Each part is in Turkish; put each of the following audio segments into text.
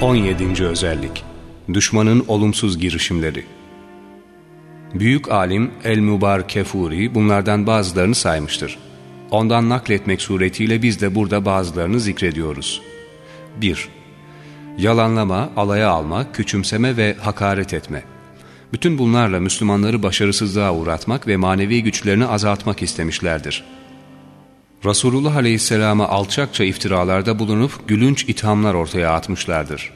17. Özellik Düşmanın olumsuz girişimleri Büyük alim El-Mübar Kefuri bunlardan bazılarını saymıştır. Ondan nakletmek suretiyle biz de burada bazılarını zikrediyoruz. 1. Yalanlama, alaya alma, küçümseme ve hakaret etme. Bütün bunlarla Müslümanları başarısızlığa uğratmak ve manevi güçlerini azaltmak istemişlerdir. Resulullah Aleyhisselam'a alçakça iftiralarda bulunup gülünç ithamlar ortaya atmışlardır.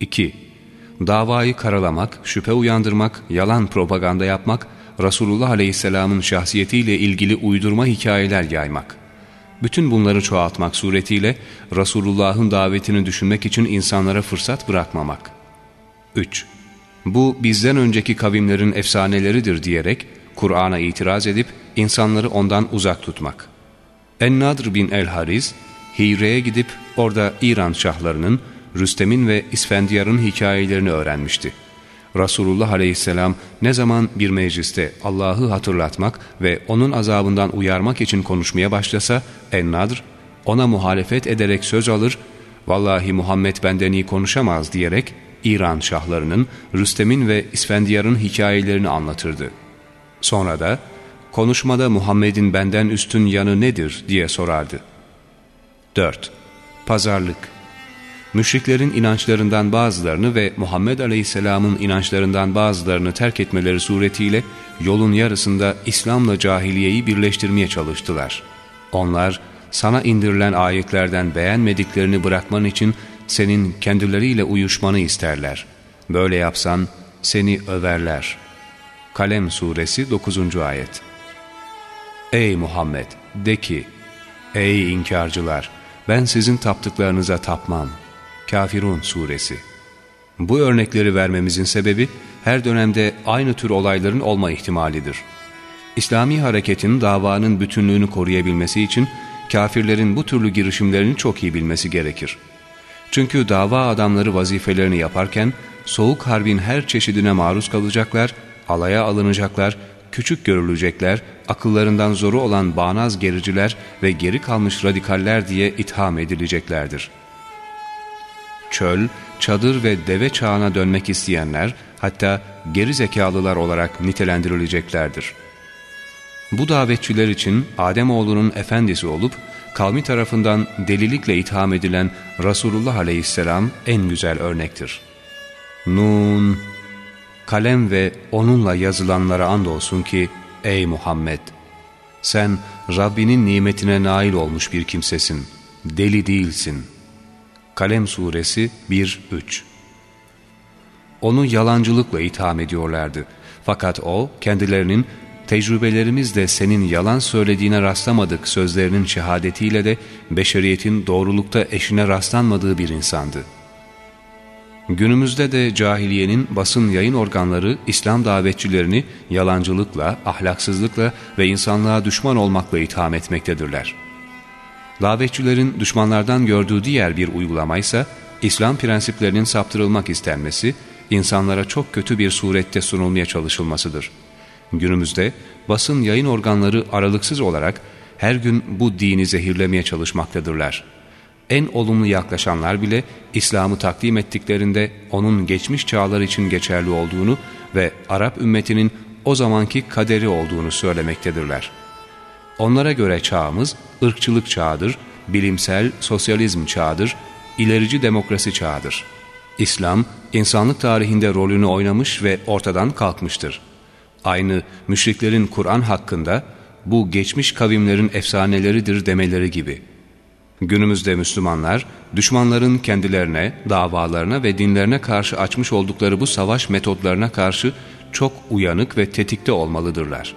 2. Davayı karalamak, şüphe uyandırmak, yalan propaganda yapmak, Resulullah Aleyhisselam'ın şahsiyetiyle ilgili uydurma hikayeler yaymak. Bütün bunları çoğaltmak suretiyle Resulullah'ın davetini düşünmek için insanlara fırsat bırakmamak. 3. Bu bizden önceki kavimlerin efsaneleridir diyerek Kur'an'a itiraz edip insanları ondan uzak tutmak. En-Nadr bin el-Hariz, Hire'ye gidip orada İran şahlarının, Rüstem'in ve İsfendiyar'ın hikayelerini öğrenmişti. Resulullah aleyhisselam ne zaman bir mecliste Allah'ı hatırlatmak ve onun azabından uyarmak için konuşmaya başlasa, En-Nadr ona muhalefet ederek söz alır, ''Vallahi Muhammed benden iyi konuşamaz.'' diyerek İran şahlarının, Rüstem'in ve İsfendiyar'ın hikayelerini anlatırdı. Sonra da, konuşmada Muhammed'in benden üstün yanı nedir diye sorardı. 4. Pazarlık Müşriklerin inançlarından bazılarını ve Muhammed Aleyhisselam'ın inançlarından bazılarını terk etmeleri suretiyle yolun yarısında İslam'la cahiliyeyi birleştirmeye çalıştılar. Onlar, sana indirilen ayetlerden beğenmediklerini bırakman için senin kendileriyle uyuşmanı isterler. Böyle yapsan seni överler. Kalem Suresi 9. Ayet Ey Muhammed! De ki, Ey inkarcılar! Ben sizin taptıklarınıza tapmam. Kafirun Suresi Bu örnekleri vermemizin sebebi, her dönemde aynı tür olayların olma ihtimalidir. İslami hareketin davanın bütünlüğünü koruyabilmesi için, kafirlerin bu türlü girişimlerini çok iyi bilmesi gerekir. Çünkü dava adamları vazifelerini yaparken, soğuk harbin her çeşidine maruz kalacaklar, alaya alınacaklar, küçük görülecekler, akıllarından zoru olan bağnaz gericiler ve geri kalmış radikaller diye itham edileceklerdir. Çöl, çadır ve deve çağına dönmek isteyenler, hatta geri zekalılar olarak nitelendirileceklerdir. Bu davetçiler için Ademoğlunun efendisi olup, kavmi tarafından delilikle itham edilen Resulullah aleyhisselam en güzel örnektir. Nun, kalem ve onunla yazılanlara andolsun ki, ey Muhammed! Sen Rabbinin nimetine nail olmuş bir kimsesin, deli değilsin. Kalem Suresi 1-3 Onu yalancılıkla itham ediyorlardı. Fakat o kendilerinin tecrübelerimiz de senin yalan söylediğine rastlamadık sözlerinin şehadetiyle de beşeriyetin doğrulukta eşine rastlanmadığı bir insandı. Günümüzde de cahiliyenin basın yayın organları İslam davetçilerini yalancılıkla, ahlaksızlıkla ve insanlığa düşman olmakla itham etmektedirler. Davetçilerin düşmanlardan gördüğü diğer bir uygulamaysa İslam prensiplerinin saptırılmak istenmesi, insanlara çok kötü bir surette sunulmaya çalışılmasıdır. Günümüzde basın yayın organları aralıksız olarak her gün bu dini zehirlemeye çalışmaktadırlar. En olumlu yaklaşanlar bile İslam'ı takdim ettiklerinde onun geçmiş çağlar için geçerli olduğunu ve Arap ümmetinin o zamanki kaderi olduğunu söylemektedirler. Onlara göre çağımız ırkçılık çağıdır, bilimsel sosyalizm çağıdır, ilerici demokrasi çağıdır. İslam, insanlık tarihinde rolünü oynamış ve ortadan kalkmıştır. Aynı müşriklerin Kur'an hakkında bu geçmiş kavimlerin efsaneleridir demeleri gibi. Günümüzde Müslümanlar, düşmanların kendilerine, davalarına ve dinlerine karşı açmış oldukları bu savaş metodlarına karşı çok uyanık ve tetikte olmalıdırlar.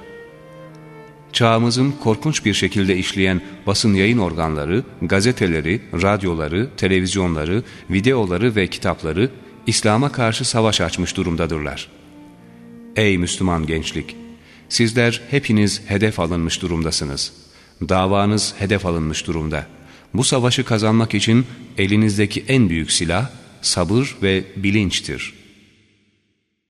Çağımızın korkunç bir şekilde işleyen basın yayın organları, gazeteleri, radyoları, televizyonları, videoları ve kitapları İslam'a karşı savaş açmış durumdadırlar. Ey Müslüman gençlik! Sizler hepiniz hedef alınmış durumdasınız. Davanız hedef alınmış durumda. Bu savaşı kazanmak için elinizdeki en büyük silah sabır ve bilinçtir.''